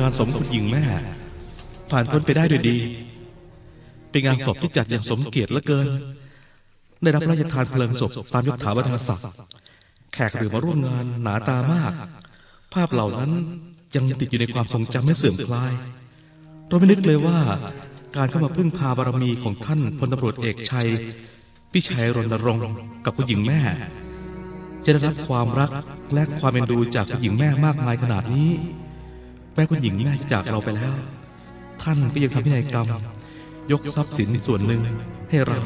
งานศพคุณหญิงแม่ ผ่านพ้นไปได้ด้วยดี เป็นงานศพที่จัดอย่างสมเกียรติเหลือเกิน ได้รับพระราชทานเพลิงศพตามยศถาบรรดาศักดิ์แขกหรือมาร่วมงานหนาตามาก ภาพเหล่านั้นยังติดอยู่ในความทรงจำไม่เสื่อมคลาย เราไม่นึกเลยว่า การเข้ามาพึ่งพาบารมีของท่านพลตำรวจเอกชัย พิชัยรณรงค์กับคุณหญิงแม่ จะได้รับความรักและความเอ็นดูจากคุณหญิงแม่มากมายขนาดนี้ แม้คุณหญิงแม่จากเราไปแล้ว ท่านก็ยังทำพินัยกรรม ยกทรัพย์สินส่วนหนึ่งให้เรา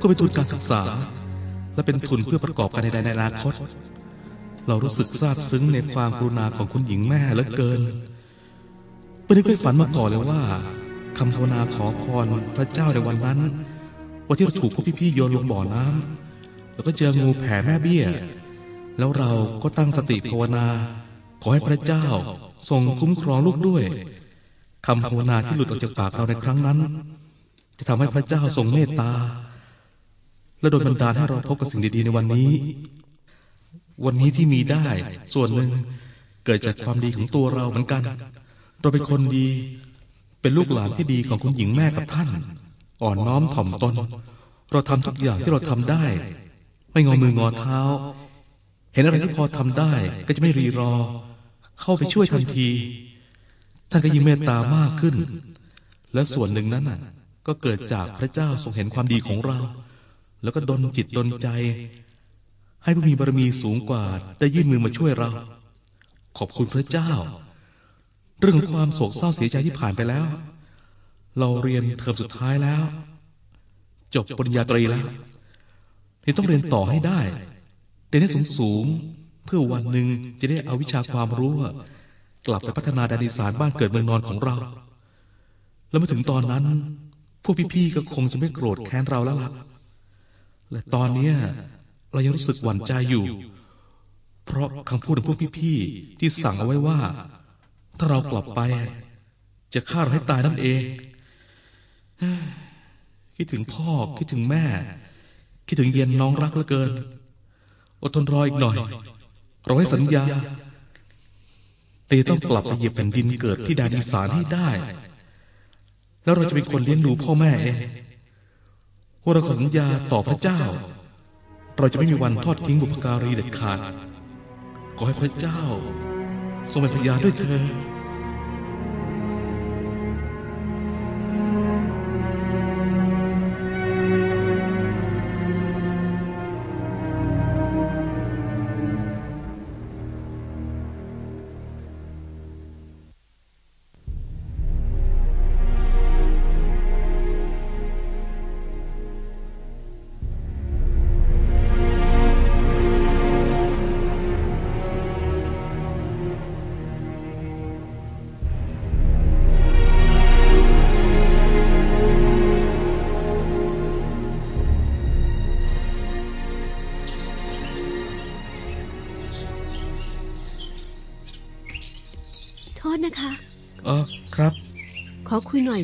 ก็เป็นทุนการศึกษา และเป็นทุนเพื่อประกอบการในอนาคต เรารู้สึกซาบซึ้งในความกรุณาของคุณหญิงแม่เหลือเกินไม่ได้เคยฝันมาก่อนเลยว่าคำภาวนาขอพรพระเจ้าในวันนั้นวันที่เราถูกพวกพี่ๆโยนลงบ่อน้ำแล้วก็เจองูแผ่แม่เบี้ย แล้วเราก็ตั้งสติภาวนา ขอให้พระเจ้า ทรงคุ้มครองลูกด้วยคำภาวนาที่หลุดออกจากปากเราในครั้งนั้น จะทำให้พระเจ้าทรงเมตตา และโดนบันดาลให้เราพบกับสิ่งดีๆในวันนี้ วันนี้ที่มีได้ส่วนหนึ่งเกิดจากความดีของตัวเราเหมือนกัน เราเป็นคนดี เป็นลูกหลานที่ดีของคุณหญิงแม่กับท่าน อ่อนน้อมถ่อมตน เราทำทุกอย่างที่เราทำได้ ไม่งอมืองอเท้า เห็นอะไรที่พอทำได้ก็จะไม่รีรอ เข้าไปช่วยทันที ท่านก็ยิ่งเมตตามากขึ้น และส่วนหนึ่งนั้นน่ะ ก็เกิดจากพระเจ้าทรงเห็นความดีของเรา แล้วก็ดลจิตดลใจ ให้ผู้มีบารมีสูงกว่าได้ยื่นมือมาช่วยเรา ขอบคุณพระเจ้า เรื่องความโศกเศร้าเสียใจที่ผ่านไปแล้ว เราเรียนเทอมสุดท้ายแล้ว จบปริญญาตรีแล้วนี่ต้องเรียนต่อให้ได้เรียนให้สูงสูง เพื่อวันหนึ่งจะได้เอาวิชาความรู้กลับไปพัฒนาดานิสารบ้านเกิดเมืองนอนของเรา แล้วมาถึงตอนนั้น พวกพี่ๆก็คงจะไม่โกรธแค้นเราแล้วล่ะและตอนเนี้ยเรายังรู้สึกหวั่นใจอยู่ เพราะคำพูดของพวกพี่ๆที่สั่งเอาไว้ว่า ถ้าเรากลับไป จะฆ่าเราให้ตายนั่นเองคิดถึงพ่อคิดถึงแม่ คิดถึงเย็นน้องรักเหลือเกิน อดทนรออีกหน่อย เราให้สัญญาเราจะต้องกลับไปเหยียบแผ่นดินเกิดที่แดนอีสานให้ได้ แล้วเราจะเป็นคนเลี้ยงดูพ่อแม่เองว่าเราขอสัญญาต่อพระเจ้า เราจะไม่มีวันทอดทิ้งบุพการีเด็ดขาดขอให้พระเจ้า ทรงเป็นพยานด้วยเธอ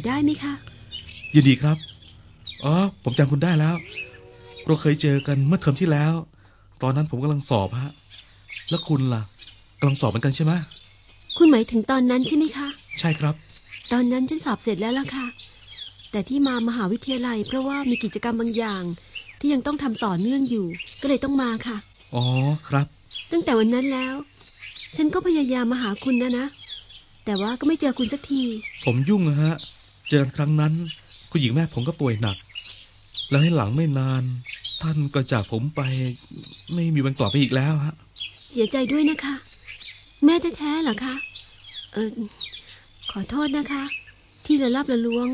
ได้ไหมคะ ยินดีครับ อ๋อ ผมจำคุณได้แล้ว เราเคยเจอกันเมื่อเทอมที่แล้ว ตอนนั้นผมกำลังสอบฮะ แล้วคุณล่ะกำลังสอบเหมือนกันใช่ไหมคุณหมายถึงตอนนั้นใช่ไหมคะ ใช่ครับ ตอนนั้นฉันสอบเสร็จแล้วล่ะค่ะ แต่ที่มามหาวิทยาลัย เพราะว่ามีกิจกรรมบางอย่าง ที่ยังต้องทำต่อเนื่องอยู่ ก็เลยต้องมาค่ะ อ๋อครับ ตั้งแต่วันนั้นแล้ว ฉันก็พยายามมาหาคุณนะนะ แต่ว่าก็ไม่เจอคุณสักที ผมยุ่งนะฮะ เจอกันครั้งนั้น คุณหญิงแม่ผมก็ป่วยหนัก แล้วให้หลังไม่นาน ท่านก็จากผมไปไม่มีวันกลับไปอีกแล้วฮะ เสียใจด้วยนะคะ แม่แท้ๆเหรอคะ เออขอโทษนะคะ ที่ละลับละล้วง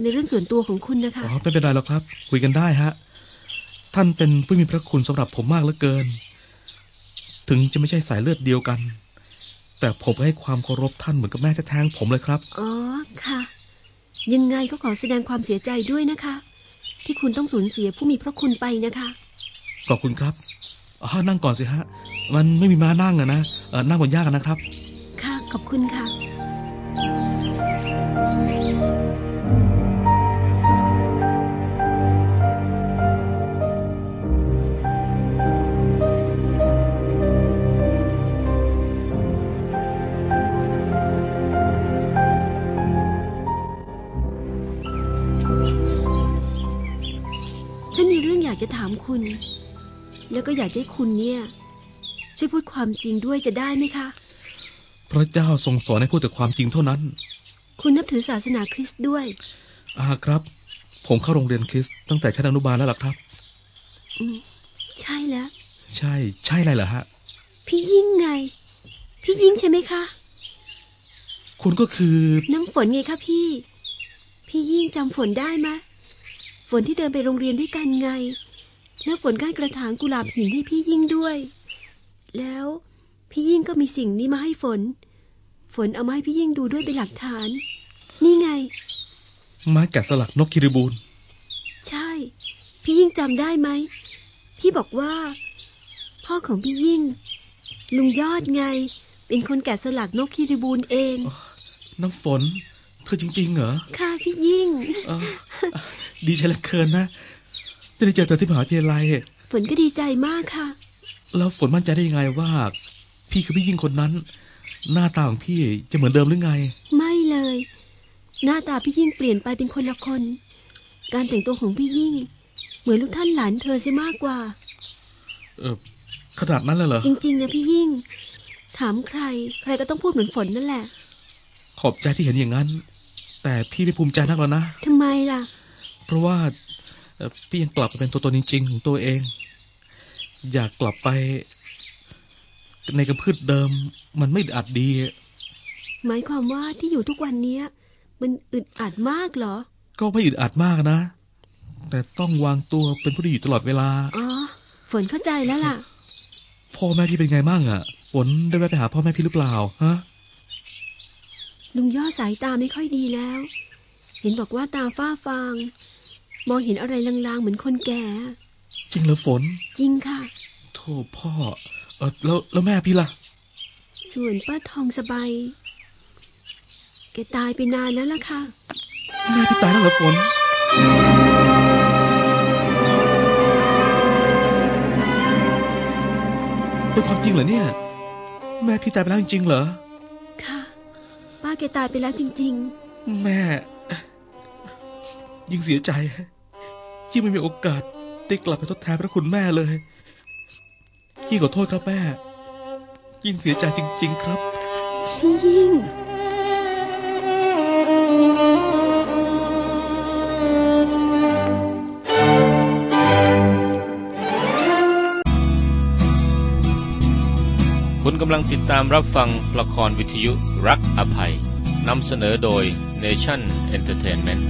ในเรื่องส่วนตัวของคุณนะคะ อ๋อ ไม่เป็นไรหรอกครับ คุยกันได้ฮะ ท่านเป็นผู้มีพระคุณสำหรับผมมากเหลือเกิน ถึงจะไม่ใช่สายเลือดเดียวกัน แต่ผมให้ความเคารพท่านเหมือนกับแม่แท้ๆของผมเลยครับ อ๋อ ค่ะ ยังไงก็ขอแสดงความเสียใจด้วยนะคะ ที่คุณต้องสูญเสียผู้มีพระคุณไปนะคะ ขอบคุณครับอ๋อนั่งก่อนสิฮะ มันไม่มีม้านั่งอะนะเออนั่งบนหญ้ากันนะครับ ค่ะ ขอบคุณค่ะ จะถามคุณ แล้วก็อยากจะให้คุณเนี่ย ช่วยพูดความจริงด้วยจะได้ไหมคะ พระเจ้าทรงสอนให้พูดแต่ความจริงเท่านั้น คุณนับถือศาสนาคริสต์ด้วย อ่าครับ ผมเข้าโรงเรียนคริสต์ตั้งแต่ชั้นอนุบาลแล้วล่ะครับ อืมใช่แล้ว ใช่ ใช่อะไรเหรอฮะ พี่ยิ่งไง พี่ยิ่งใช่ไหมคะ คุณก็คือ น้ำฝนไงคะพี่ พี่ยิ่งจำฝนได้ไหมะฝนที่เดินไปโรงเรียนด้วยกันไง แล้วฝนก็ให้กระถางกุหลาบหินให้พี่ยิ่งด้วย แล้วพี่ยิ่งก็มีสิ่งนี้มาให้ฝน ฝนเอามาให้พี่ยิ่งดูด้วยเป็นหลักฐาน นี่ไง ไม้แกะสลักนกคิริบูลใช่ พี่ยิ่งจำได้ไหม พี่บอกว่า พ่อของพี่ยิ่ง ลุงยอดไง เป็นคนแกะสลักนกคีริบูลเอง น้ำฝน เธอจริง ๆ เหรอ ค่ะพี่ยิ่งเออดีใจเหลือเกินนะ ที่ได้เจอเธอที่มหาวิทยาลัยฝนก็ดีใจมากค่ะ แล้วฝนมั่นใจได้ยังไงว่า พี่คือพี่ยิ่งคนนั้น หน้าตาของพี่จะเหมือนเดิมหรือไง ไม่เลย หน้าตาพี่ยิ่งเปลี่ยนไปเป็นคนละคน การแต่งตัวของพี่ยิ่ง เหมือนลูกท่านหลานเธอเสียมากกว่า เออขนาดนั้นเลยเหรอ จริงๆนะพี่ยิ่ง ถามใคร ใครก็ต้องพูดเหมือนฝนนั่นแหละ ขอบใจที่เห็นอย่างนั้น แต่พี่ไม่ภูมิใจนักแล้วนะทำไมล่ะ เพราะว่าเอ่อ พี่ยังกลับมาเป็นตัวตนจริง ๆ ของตัวเอง อยากกลับไป ในกระพืชเดิม มันไม่อัดดี หมายความว่าที่อยู่ทุกวันเนี้ยมันอึดอัดมากเหรอ ก็ไม่อึดอัดมากนะ แต่ต้องวางตัวเป็นผู้ดีอยู่ตลอดเวลา อ๋อ ฝนเข้าใจแล้วล่ะ พ่อแม่พี่เป็นไงบ้างอะฝนได้แวะไปหาพ่อแม่พี่หรือเปล่า ฮะ ลุงย่อสายตาไม่ค่อยดีแล้ว เห็นบอกว่าตาฝ้าฟาง มองเห็นอะไรลางๆ เหมือนคนแก่ จริงเหรอฝน จริงค่ะโธ่พ่อ เออแล้วแล้วแม่พี่ล่ะ ส่วนป้าทองสบาย แกตายไปนานแล้วล่ะค่ะ แม่พี่ตายแล้วเหรอฝนเป็นความจริงเหรอเนี่ย แม่พี่ตายไปแล้วจริงๆเหรอ ค่ะ ป้าแกตายไปแล้วจริงแม่ ยิ่งเสียใจยิ่งไม่มีโอกาสได้กลับไปทดแทนพระคุณแม่เลย ยิ่งขอโทษครับแม่ ยิ่งเสียใจจริง ๆ ครับพี่ยิ่งคุณกำลังติดตามรับฟังละครวิทยุรักอภัยนำเสนอโดย Nation Entertainment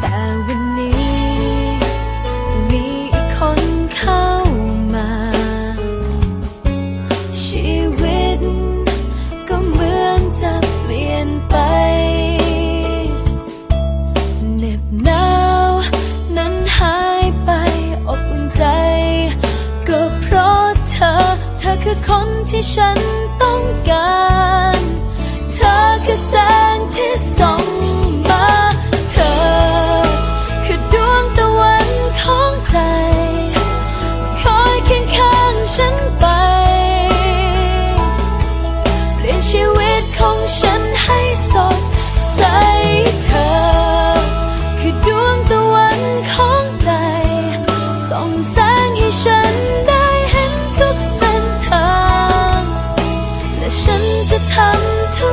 แต่วันนี้มีอีกคนเข้ามา ชีวิตก็เหมือนจะเปลี่ยนไปเหน็บหนาวนั้นหายไปอบอุ่นใจ ก็เพราะเธอ เธอคือคนที่ฉันต้องการ ฉันจะ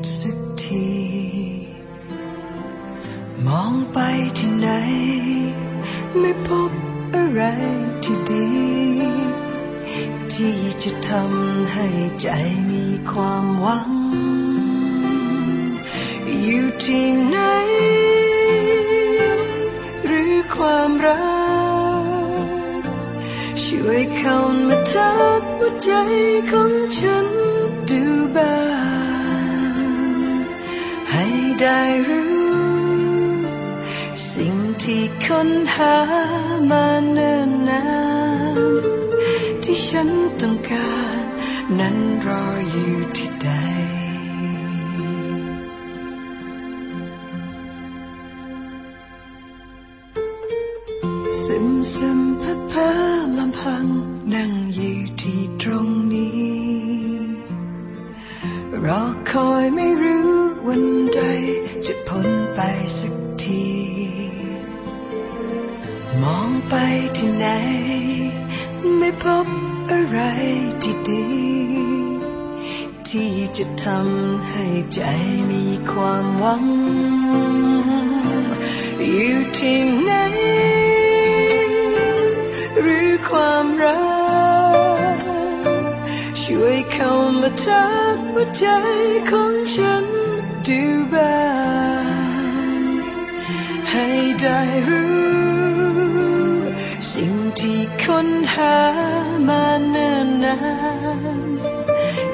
ดสักที มองไปที่ไหน ไม่พบอะไรที่ดี ที่จะทำให้ใจมีความหวัง อยู่ที่ไหน หรือความรัก ช่วยเข้ามาทักหัวใจของฉันดูบ้า ให้ได้รู้ สิ่งที่ค้นหามาเนิ่นนานที่ฉันต้องการ นั้นรออยู่ที่ใดซึมซึมเพ้อเพ้อลำพัง นั่งอยู่ที่ตรงนี้ รอคอยไม่รู้ วันใดจะพ้นไปสักที มองไปที่ไหน ไม่พบอะไรที่ดี ที่จะทำให้ใจมีความหวัง อยู่ที่ไหน หรือความรัก ช่วยเข้ามาทักหัวใจของฉัน ดูบ้างให้ได้รู้สิ่งที่ค้นหามานิ่นนาน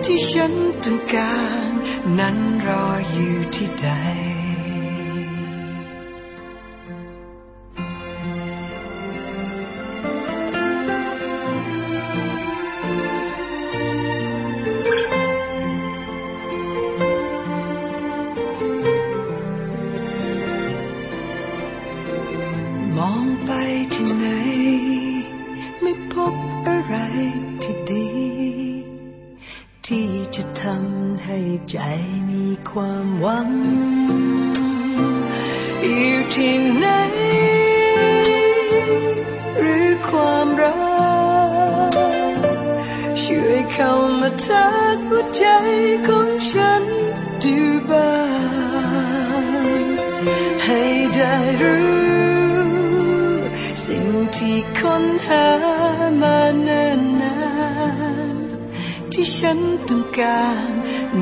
ที่ฉันต้องการนั้นรออยู่ที่ใดำให้ใจมีความหวัง อยู่ที่ไหน หรือความรัก ช่วยเข้ามาทักหัวใจของฉันดูบ้างให้ได้รู้ สิ่งที่คนหามานาน ที่ฉันต้องการ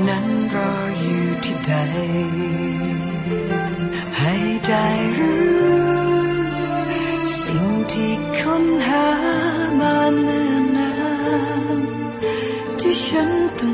นั้นรออยู่ที่ใด ให้ได้รู้สิ่งที่ค้นหามานิ่นนานที่ฉันต้อง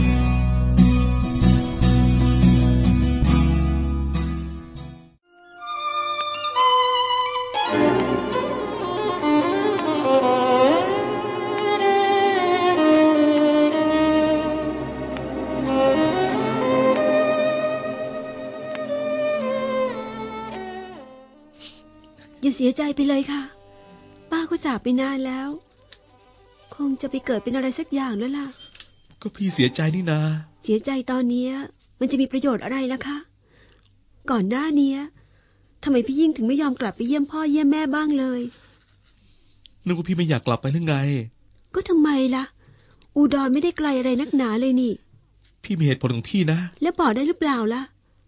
ย่าเสียใจไปเลยค่ะ ป้าก็จากไปนานแล้ว คงจะไปเกิดเป็นอะไรสักอย่างแล้วล่ะ ก็พี่เสียใจนี่นา เสียใจตอนเนี้ยมันจะมีประโยชน์อะไรล่ะคะ ก่อนหน้าเนี้ยทำไมพี่ยิ่งถึงไม่ยอมกลับไปเยี่ยมพ่อเยี่ยมแม่บ้างเลยนึกว่าพี่ไม่อยากกลับไปหรือไง ก็ทำไมล่ะ อุดรไม่ได้ไกลอะไรนักหนาเลยนี่ พี่มีเหตุผลของพี่นะ แล้วบอกได้หรือเปล่าล่ะ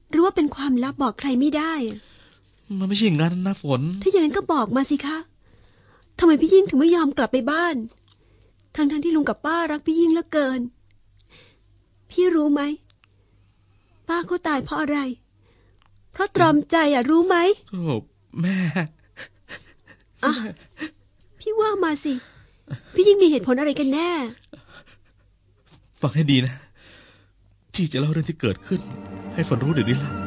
หรือว่าเป็นความลับบอกใครไม่ได้อะ มันไม่ใช่อย่างนั้นนะฝน ถ้าอย่างนั้นก็บอกมาสิคะทำไมพี่ยิ่งถึงไม่ยอมกลับไปบ้าน ทั้งทั้งๆที่ลุงกับป้ารักพี่ยิ่งเหลือเกิน พี่รู้ไหม ป้าเขาตายเพราะอะไร เพราะตรอมใจอะรู้ไหมโอ้แม่อะพี่ว่ามาสิ พี่ยิ่งมีเหตุผลอะไรกันแน่ ฟังให้ดีนะ พี่จะเล่าเรื่องที่เกิดขึ้น ให้ฝนรู้เดี๋ยวนี้ละ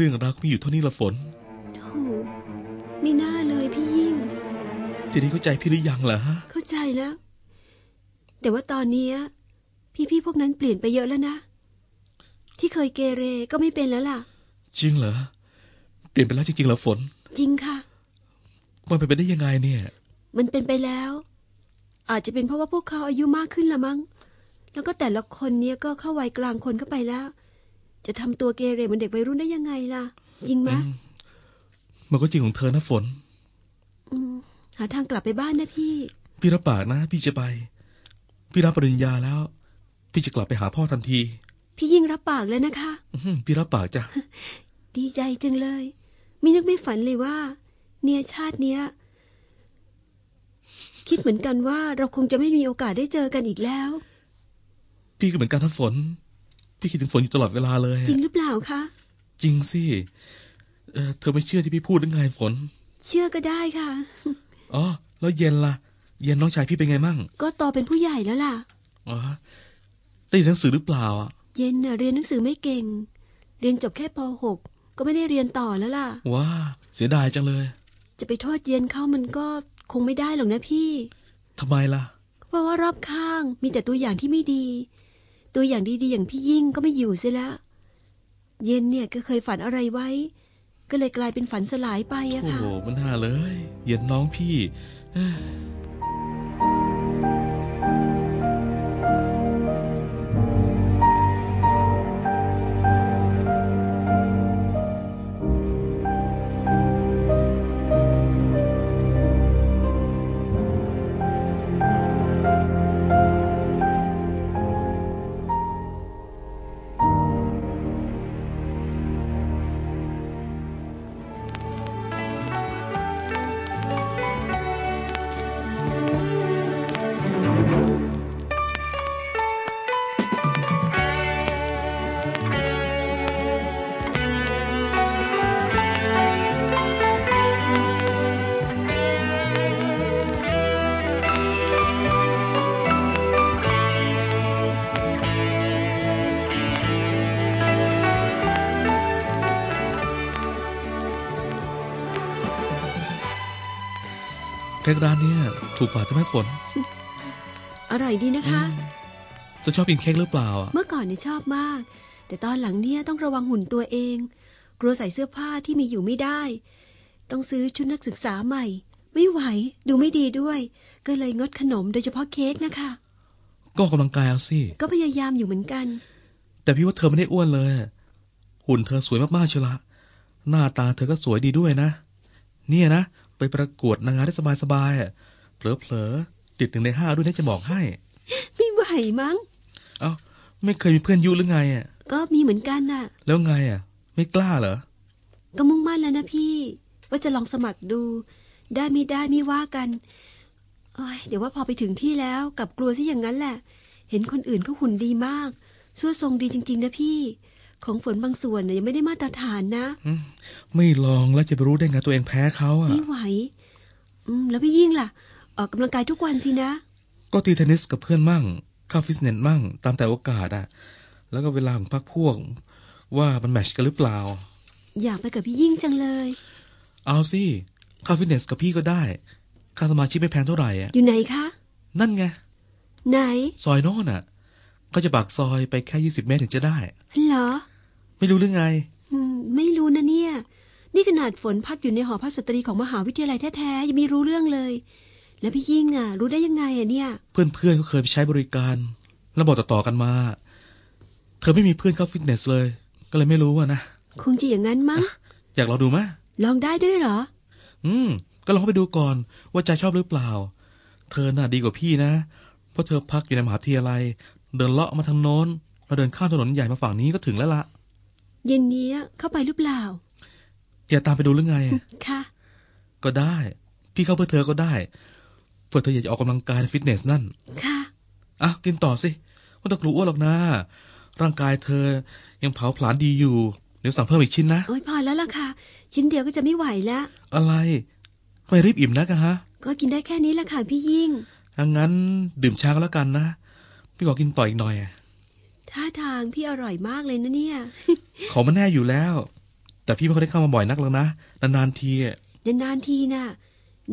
เรื่องรักมีอยู่เท่านี้ละฝนโธ่ไม่น่าเลยพี่ยิ่งทีนี้เข้าใจพี่หรือยังล่ะฮะเข้าใจแล้ว แต่ว่าตอนเนี้ยพี่ๆพวกนั้นเปลี่ยนไปเยอะแล้วนะ ที่เคยเกเรก็ไม่เป็นแล้วล่ะ จริงเหรอ เปลี่ยนไปแล้วจริงๆเหรอฝน จริงค่ะ มันเป็นไปได้ยังไงเนี่ย มันเป็นไปแล้ว อาจจะเป็นเพราะว่าพวกเขาอายุมากขึ้นละมั้ง แล้วก็แต่ละคนเนี้ยก็เข้าวัยกลางคนเข้าไปแล้ว จะทำตัวเกเรเหมือนเด็กวัยรุ่นได้ยังไงล่ะ จริงไหมอืมมันก็จริงของเธอนะฝนอืมหาทางกลับไปบ้านนะพี่ พี่รับปากนะ พี่จะไป พี่รับปริญญาแล้ว พี่จะกลับไปหาพ่อทันที พี่ยิ่งรับปากแล้วนะคะอื้อหือพี่รับปากจ้ะดีใจจังเลยไม่นึกไม่ฝันเลยว่า เนี่ยชาติเนี้ย คิดเหมือนกันว่าเราคงจะไม่มีโอกาสได้เจอกันอีกแล้ว พี่ก็เหมือนกันทั้งฝน พี่คิดถึงฝนอยู่ตลอดเวลาเลยจริงหรือเปล่าคะจริงสิเออเธอไม่เชื่อที่พี่พูดหรือไงฝน เชื่อก็ได้ค่ะอ๋อแล้วเย็นล่ะ เย็นน้องชายพี่เป็นไงมั่ง ก็โตเป็นผู้ใหญ่แล้วล่ะอ๋อได้เรียนหนังสือหรือเปล่าอะเย็นน่ะเรียนหนังสือไม่เก่ง เรียนจบแค่ป .6 ก็ไม่ได้เรียนต่อแล้วล่ะ ว้า เสียดายจังเลย จะไปโทษเย็นเขามันก็คงไม่ได้หรอกนะพี่ ทำไมล่ะ เพราะว่ารอบข้างมีแต่ตัวอย่างที่ไม่ดี ตัวอย่างดีๆอย่างพี่ยิ่งก็ไม่อยู่เสียแล้ว เย็นเนี่ยก็เคยฝันอะไรไว้ ก็เลยกลายเป็นฝันสลายไปอะค่ะโหมันห่าเลย เย็นน้องพี่อ ค้กร้านเนี้ยถูกปากจะไหม่ฝน อร่อยดีนะคะ จะชอบกินเค้กหรือเปล่าอะเมื่อก่อนเนี่ยชอบมาก แต่ตอนหลังเนี่ยต้องระวังหุ่นตัวเอง กลัวใส่เสื้อผ้าที่มีอยู่ไม่ได้ ต้องซื้อชุดนักศึกษาใหม่ ไม่ไหว ดูไม่ดีด้วย ก็เลยงดขนมโดยเฉพาะเค้กนะคะ ก็ออกกำลังกายเอาสิ ก็พยายามอยู่เหมือนกัน แต่พี่ว่าเธอไม่ได้อ้วนเลย หุ่นเธอสวยมากๆเชียวละหน้าตาเธอก็สวยดีด้วยนะ เนี่ยนะ ไปประกวดนางงามได้สบายๆอะเผลอๆติดหนึ่งในห้าด้วยนะจะบอกให้ ไม่ไหวมั้ง เอ้าไม่เคยมีเพื่อนยุหรือไงอะ ก็มีเหมือนกันน่ะ แล้วไงอะ ไม่กล้าเหรอ ก็มุ่งมั่นแล้วนะพี่ ว่าจะลองสมัครดู ได้ไม่ได้ไม่ว่ากันโอ้ยเดี๋ยวว่าพอไปถึงที่แล้วกลับกลัวซะอย่างนั้นแหละ เห็นคนอื่นก็หุ่นดีมากสั่วทรงดีจริง ๆ นะพี่ ของฝนบางส่วนน่ะยังไม่ได้มาตรฐานนะอืมไม่ลองแล้วจะไปรู้ได้ไงตัวเองแพ้เขาอะไม่ไหว อืม แล้วพี่ยิ่งล่ะ ออกกำลังกายทุกวันสินะ ก็ตีเทนนิสกับเพื่อนมั่ง เข้าฟิตเนสมั่ง ตามแต่โอกาสอะแล้วก็เวลาของพักพวก ว่ามันแมทชกันหรือเปล่า อยากไปกับพี่ยิ่งจังเลย เอาสิเข้าฟิตเนสกับพี่ก็ได้ ค่าสมาชิกไม่แพงเท่าไหร่อะอยู่ไหนคะ นั่นไง ไหน ซอยโน่นอะก็จะปากซอยไปแค่ยี่สิบเมตรถึงจะได้เหรอ ไม่รู้หรือไง อืม ไม่รู้นะเนี่ย นี่ขนาดฝนพักอยู่ในหอพักสตรีของมหาวิทยาลัยแท้ๆยังไม่รู้เรื่องเลย แล้วพี่ยิ่งอะ รู้ได้ยังไงอะเนี่ย เพื่อนๆก็เคยไปใช้บริการ แล้วบอกต่อๆกันมา เธอไม่มีเพื่อนเข้าฟิตเนสเลย ก็เลยไม่รู้อะนะคงจะอย่างนั้นมั้งอยากลองดูไหมลองได้ด้วยเหรอ อืม ก็ลองเข้าไปดูก่อน ว่าใจชอบหรือเปล่า เธอน่ะดีกว่าพี่นะ เพราะเธอพักอยู่ในมหาวิทยาลัย เดินเลาะมาทางโน้นเราเดินข้ามถนนใหญ่มาฝั่งนี้ก็ถึงแล้วละ เย็นนี้เข้าไปหรือเปล่า อย่าตามไปดูหรือไง ค่ะ ก็ได้ พี่เข้าเพื่อเธอก็ได้เพื่อเธออยากจะออกกำลังกายในฟิตเนสนั่น ค่ะ อะ กินต่อสิไม่ต้องกลัวอ้วนหรอกนะ ร่างกายเธอยังเผาผลาญดีอยู่ เดี๋ยวสั่งเพิ่มอีกชิ้นนะ โอ้ยพอแล้วล่ะค่ะ ชิ้นเดียวก็จะไม่ไหวแล้ว อะไรทำไมรีบอิ่มนักอะฮะ ก็กินได้แค่นี้แหละค่ะพี่ยิ่งถ้างั้นดื่มชาก็แล้วกันนะ พี่ขอกินต่ออีกหน่อยท่าทางพี่อร่อยมากเลยนะเนี่ย ของมันแน่อยู่แล้ว แต่พี่ไม่ค่อยได้เข้ามาบ่อยนักแล้วนะ นานๆทีอะนานๆทีน่ะ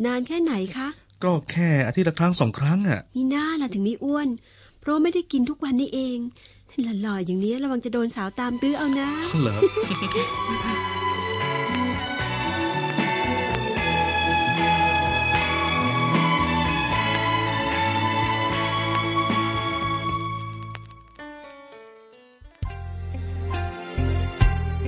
นานแค่ไหนคะ ก็แค่อาทิตย์ละครั้งสองครั้งอะมีหน้าล่ะถึงไม่อ้วน เพราะไม่ได้กินทุกวันนี่เองหล่อๆอย่างนี้ระวังจะโดนสาวตามตื้อเอานะเหรอ